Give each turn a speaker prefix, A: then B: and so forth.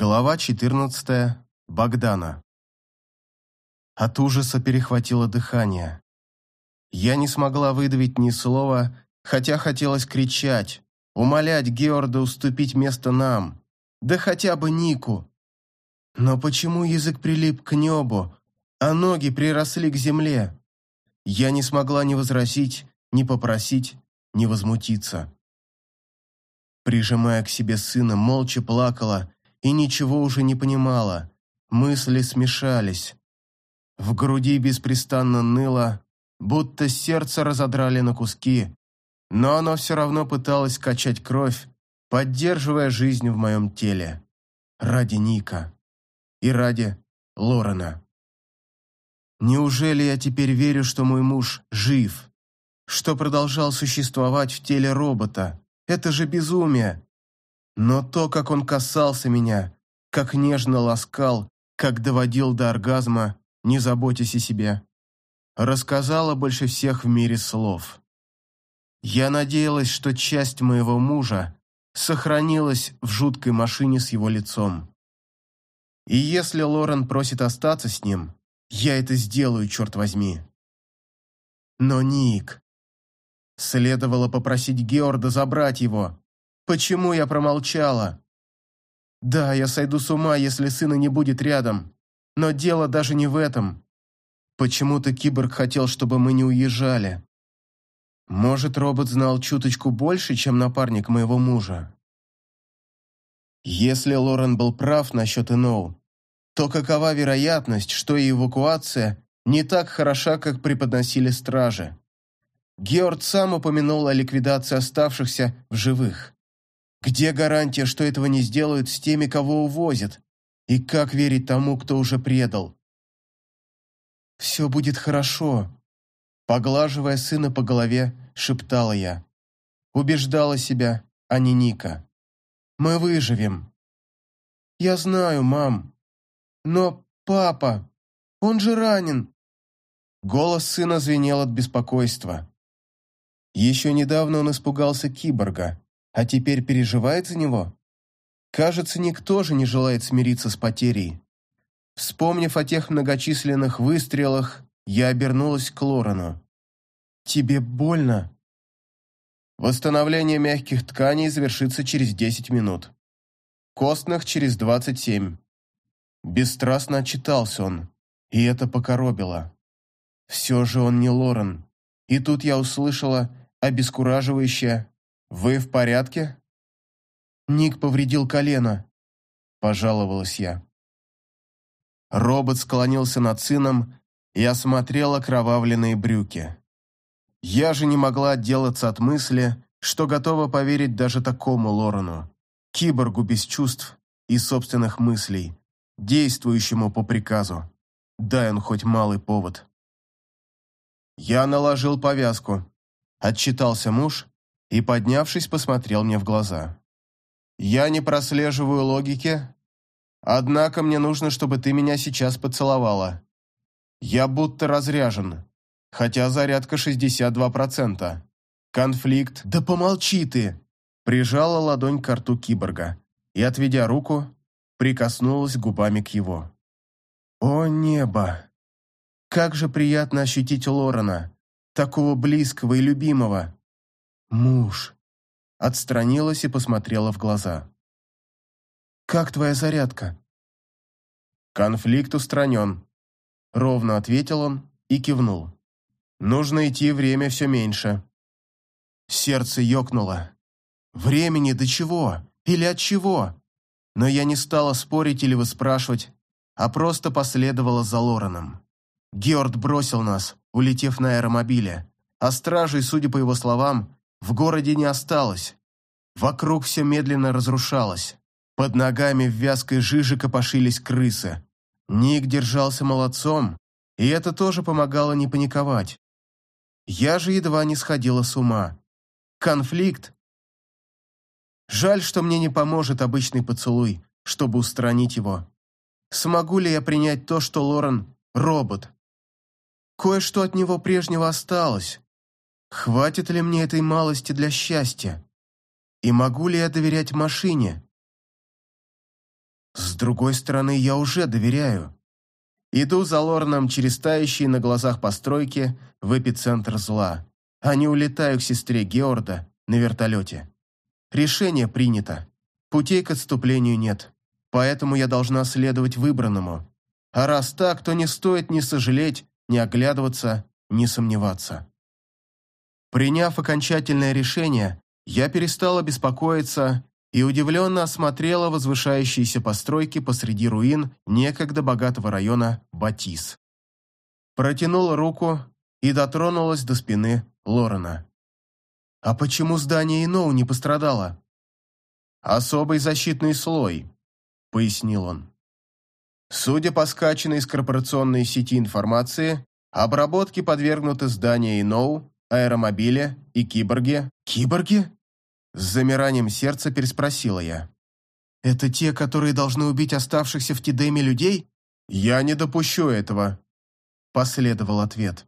A: Глава 14. Богдана. От ужаса перехватило дыхание. Я не смогла выдавить ни слова, хотя хотелось кричать, умолять Георда уступить место нам, да хотя бы Нику. Но почему язык прилип к небу, а ноги приросли к земле? Я не смогла ни возразить, ни попросить, ни возмутиться. Прижимая к себе сына, молча плакала и ничего уже не понимала. Мысли смешались. В груди беспрестанно ныло, будто сердце разодрали на куски, но оно все равно пыталось качать кровь, поддерживая жизнь в моем теле. Ради Ника. И ради Лорена. Неужели я теперь верю, что мой муж жив? Что продолжал существовать в теле робота? Это же безумие. Но то, как он касался меня, как нежно ласкал, как доводил до оргазма, не заботясь о себе, рассказала больше всех в мире слов. Я надеялась, что часть моего мужа сохранилась в жуткой машине с его лицом. И если Лорен просит остаться с ним, я это сделаю, черт возьми. Но Ник... Следовало попросить Георда забрать его, Почему я промолчала? Да, я сойду с ума, если сына не будет рядом. Но дело даже не в этом. Почему-то киборг хотел, чтобы мы не уезжали. Может, робот знал чуточку больше, чем напарник моего мужа. Если Лорен был прав насчет Иноу, то какова вероятность, что и эвакуация не так хороша, как преподносили стражи? Георг сам упомянул о ликвидации оставшихся в живых. Где гарантия, что этого не сделают с теми, кого увозят? И как верить тому, кто уже предал? «Все будет хорошо», — поглаживая сына по голове, шептала я. Убеждала себя, а не Ника. «Мы выживем». «Я знаю, мам. Но папа, он же ранен». Голос сына звенел от беспокойства. Еще недавно он испугался киборга, а теперь переживает за него? Кажется, никто же не желает смириться с потерей. Вспомнив о тех многочисленных выстрелах, я обернулась к Лорену. «Тебе больно?» Восстановление мягких тканей завершится через 10 минут. Костных через 27. Бесстрастно отчитался он, и это покоробило. Все же он не Лорен. И тут я услышала обескураживающее «Вы в порядке?» «Ник повредил колено», – пожаловалась я. Робот склонился над сыном и осмотрел окровавленные брюки. Я же не могла отделаться от мысли, что готова поверить даже такому Лорену, киборгу без чувств и собственных мыслей, действующему по приказу. Дай он хоть малый повод. Я наложил повязку. Отчитался муж и, поднявшись, посмотрел мне в глаза. «Я не прослеживаю логики, однако мне нужно, чтобы ты меня сейчас поцеловала. Я будто разряжен, хотя зарядка 62%. Конфликт...» «Да помолчи ты!» Прижала ладонь к рту киборга и, отведя руку, прикоснулась губами к его. «О небо! Как же приятно ощутить Лорена, такого близкого и любимого!» «Муж!» Отстранилась и посмотрела в глаза. «Как твоя зарядка?» «Конфликт устранен», — ровно ответил он и кивнул. «Нужно идти, время все меньше». Сердце ёкнуло. «Времени до чего? Или от чего?» Но я не стала спорить или выспрашивать, а просто последовала за Лореном. Георг бросил нас, улетев на аэромобиле, а стражей, судя по его словам, в городе не осталось. Вокруг все медленно разрушалось. Под ногами в вязкой жиже копошились крысы. Ник держался молодцом, и это тоже помогало не паниковать. Я же едва не сходила с ума. Конфликт. Жаль, что мне не поможет обычный поцелуй, чтобы устранить его. Смогу ли я принять то, что Лорен – робот? Кое-что от него прежнего осталось, Хватит ли мне этой малости для счастья? И могу ли я доверять машине? С другой стороны, я уже доверяю. Иду за Лорном через тающие на глазах постройки в эпицентр зла, а не улетаю к сестре Георда на вертолете. Решение принято. Путей к отступлению нет. Поэтому я должна следовать выбранному. А раз так, то не стоит ни сожалеть, ни оглядываться, ни сомневаться. Приняв окончательное решение, я перестала беспокоиться и удивленно осмотрела возвышающиеся постройки посреди руин некогда богатого района Батис. Протянула руку и дотронулась до спины Лорена. «А почему здание Иноу не пострадало?» «Особый защитный слой», — пояснил он. Судя по скачанной из корпорационной сети информации, обработке подвергнуты здания Иноу, аэромобили и киборги. «Киборги?» С замиранием сердца переспросила я. «Это те, которые должны убить оставшихся в Тидеме людей?» «Я не допущу этого», – последовал ответ.